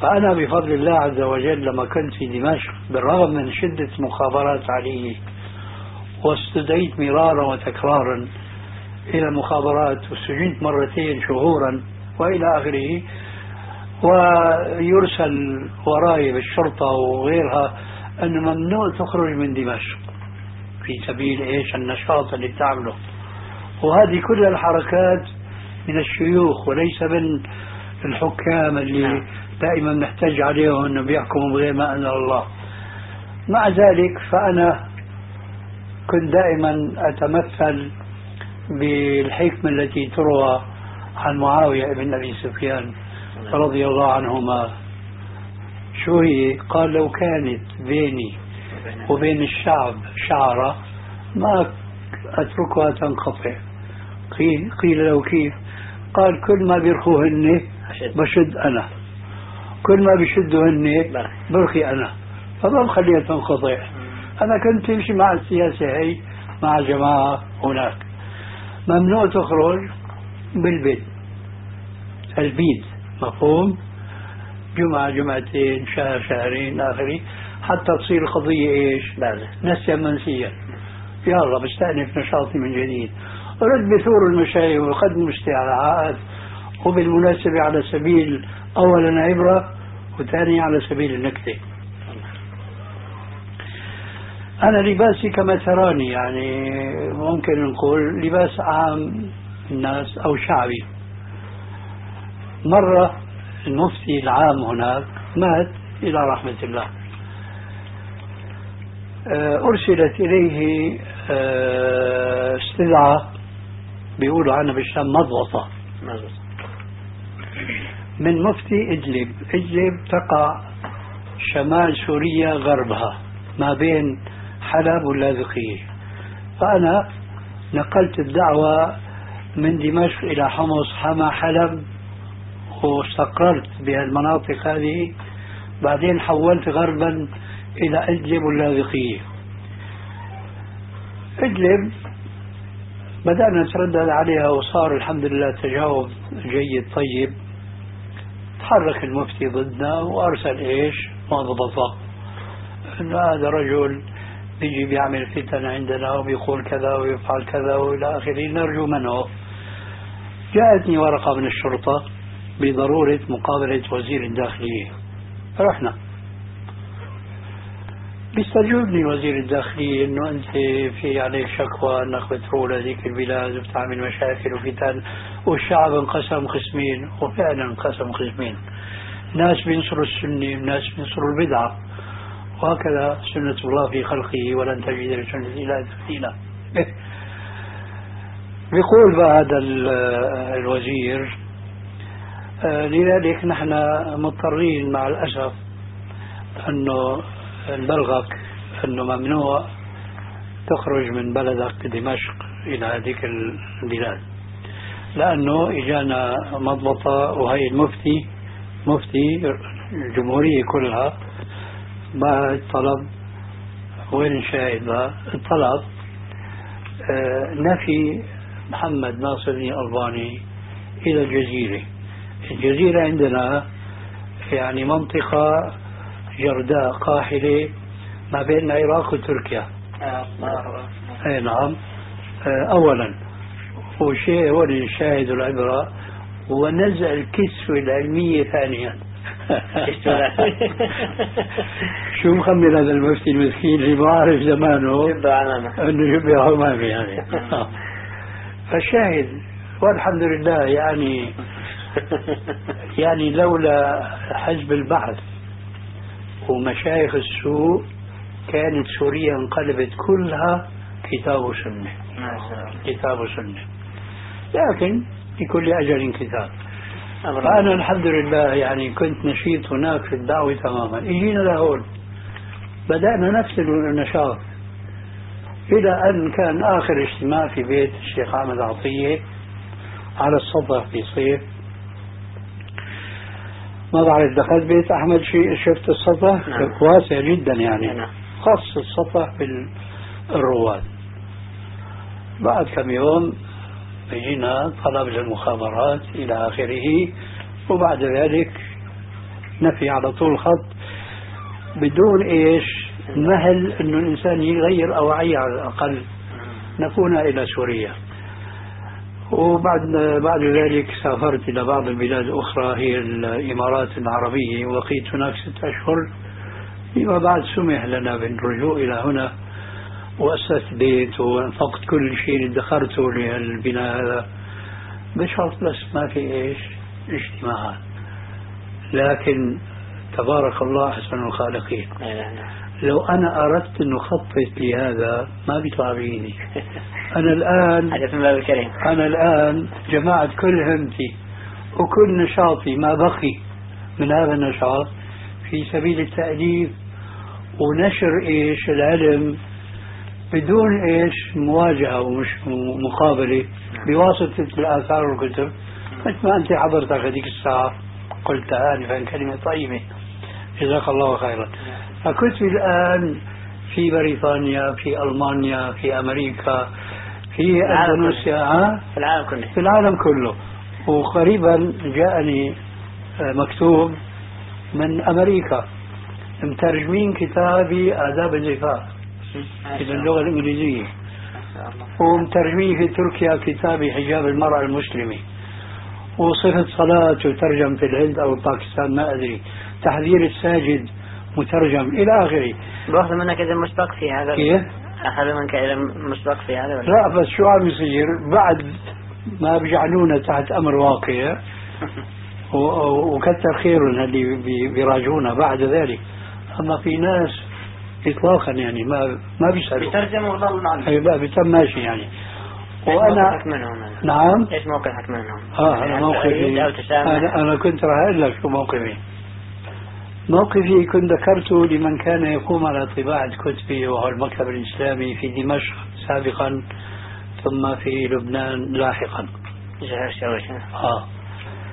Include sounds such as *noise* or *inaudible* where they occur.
فأنا بفضل الله عز وجل لما كنت في دمشق بالرغم من شدة مخابرات علي واستدعيت مرارا وتكرارا إلى المخابرات وسجنت مرتين شهورا وإلى آخره ويرسل وراي بالشرطة وغيرها أنه ممنوع تخرج من دمشق في سبيل إيش؟ النشاط اللي بتعمله وهذه كل الحركات من الشيوخ وليس من الحكام اللي نعم. دائما نحتج عليهم انه بيحكموا بغير ما أنزل الله. مع ذلك فأنا كنت دائما أتمثل بالحكمه التي تروى عن معاوية بن أبي سفيان رضي الله عنهما. شو هي؟ قال لو كانت بيني. وبين الشعب شعرة ما أتركها تنقطع. قيل, قيل له كيف؟ قال كل ما بيرخوهن بشد أنا. كل ما بشدهن برخي أنا. فما بخليها تنقطع أنا كنت أمشي مع السياسة هي مع الجماعة هناك. ممنوع تخرج بالبيت. البيت مفهوم. جمعة جمعتين شهر شهرين آخره حتى تصير القضية إيش؟ نسيا منسيا. يلا بستأنف نشاطي من جديد. رد بثور المشايخ وقدم استعراءات وبالمناسبة على سبيل أولا عبرة وثانيا على سبيل النكتة. أنا لباسي كما تراني يعني ممكن نقول لباس عام الناس أو شعبي. مرة المفتي العام هناك مات إلى رحمة الله. آه، أرسلت إليه آه، استدعاء بيقولوا عنها بالشام مضغطة. من مفتي إدلب إدلب تقع شمال سوريا غربها ما بين حلب واللاذقية. فأنا نقلت الدعوة من دمشق إلى حمص حما حلب واستقررت بهالمناطق هذه. بعدين حولت غربا إلى إدلب واللاذقية. إدلب بدأنا نتردد عليها وصار الحمد لله تجاوب جيد طيب. تحرك المفتي ضدنا وأرسل إيش؟ مضبطة أنه هذا رجل بيجي بيعمل فتن عندنا وبيقول كذا ويفعل كذا وإلى آخره نرجو منه. جاءتني ورقة من الشرطة بضرورة مقابلة وزير الداخلية. رحنا. بيستجوبني وزير الداخلية إنه أنت في عليك شكوى أنك بتروح لهذيك البلاد وبتعمل مشاكل وفتن والشعب انقسم قسمين وفعلا انقسم قسمين. ناس بينصروا السنة وناس بينصروا البدعة. وهكذا سنة الله في خلقه ولن تجد لسنة الله تبديلا. *laughs* بيقول بقى هذا الوزير آه، لذلك نحن مضطرين مع الأسف أنه نبلغك أنه ممنوع تخرج من بلدك دمشق إلى هذيك البلاد. لأنه إجانا مضبطة وهي المفتي مفتي الجمهورية كلها بعد طلب وين بقى الطلب آه، نفي محمد ناصر الألباني إلى الجزيرة. الجزيرة عندنا يعني منطقة جرداء قاحلة ما بين العراق وتركيا. أي نعم. آه، اولا وشيء هو الشاهد العبرة ونزع الكسوة العلمية ثانيا. *laughs* شو مخمر هذا المفتي المسكين؟ اللي ما. عارف زمانه انه شبه عمامي يعني. *laughs* فالشاهد والحمد لله يعني *laughs* يعني لولا حزب البعث ومشايخ السوء كانت سوريا انقلبت كلها كتاب وسنة. كتاب وسنة. لكن لكل أجل كتاب. فأنا الحمد لله يعني كنت نشيط هناك في الدعوة تماما. اجينا لهون. بدأنا نفس النشاط. إلى أن كان آخر اجتماع في بيت الشيخ أحمد عطية على السطح في صيف. ما بعرف دخلت بيت أحمد شيء شفت السطح؟ نعم. واسع جدا يعني. نعم. خاص السطح بالرواد بعد كم يوم يجينا طلب للمخابرات إلى آخره وبعد ذلك نفي على طول الخط بدون إيش؟ مهل إنه الإنسان يغير أوعية على الأقل. نكون إلى سوريا. وبعد بعد ذلك سافرت إلى بعض البلاد الاخرى هي الإمارات العربية. وبقيت هناك ست أشهر فيما بعد سمح لنا بالرجوع إلى هنا. وأسست بيت وأنفقت كل شيء ادخرته للبناء هذا. بشرط بس ما في إيش؟ اجتماعات. لكن تبارك الله أحسن الخالقين. لو أنا أردت أن أخطط لهذا ما بيطلع أنا الآن *laughs* أنا الآن جمعت كل همتي وكل نشاطي ما بقي من هذا النشاط في سبيل التأليف ونشر إيش؟ العلم بدون إيش؟ مواجهة ومش مقابلة. بواسطة الآثار والكتب. مثل ما أنت حضرتك هذيك الساعة؟ قلت آنفا كلمة طيبة. جزاك الله خيرا. فكنت الآن في بريطانيا في ألمانيا في أمريكا في أندونيسيا في العالم كله. في العالم كله. وقريبا جاءني آه، مكتوب من أمريكا. مترجمين كتابي آداب الزفاف إلى اللغة الإنجليزية. ومترجمين في تركيا كتابي حجاب المرأة المسلمة. وصفة صلاة وترجم في الهند أو باكستان ما أدري. تحذير الساجد مترجم إلى آخره. بأخذ منك إذا مسبق في هذا كيف؟ أخذ منك إذا مسبق في هذا لا بس شو عم يصير. بعد ما بيجعلونا تحت أمر واقع وكثر خيرهم اللي بيراجعونا بعد ذلك أما في ناس إطلاقا يعني ما ما بيسألوا. بيترجم وظل معنا أي لا بيتم ماشي يعني. وأنا نعم؟ إيش موقفك منهم؟ آه أنا يعني موقفي. أنا أنا كنت راح أقول لك شو موقفي؟ موقفي كنت ذكرته لمن كان يقوم على طباعة كتبي وهو المكتب الإسلامي في دمشق سابقا ثم في لبنان لاحقا. آه.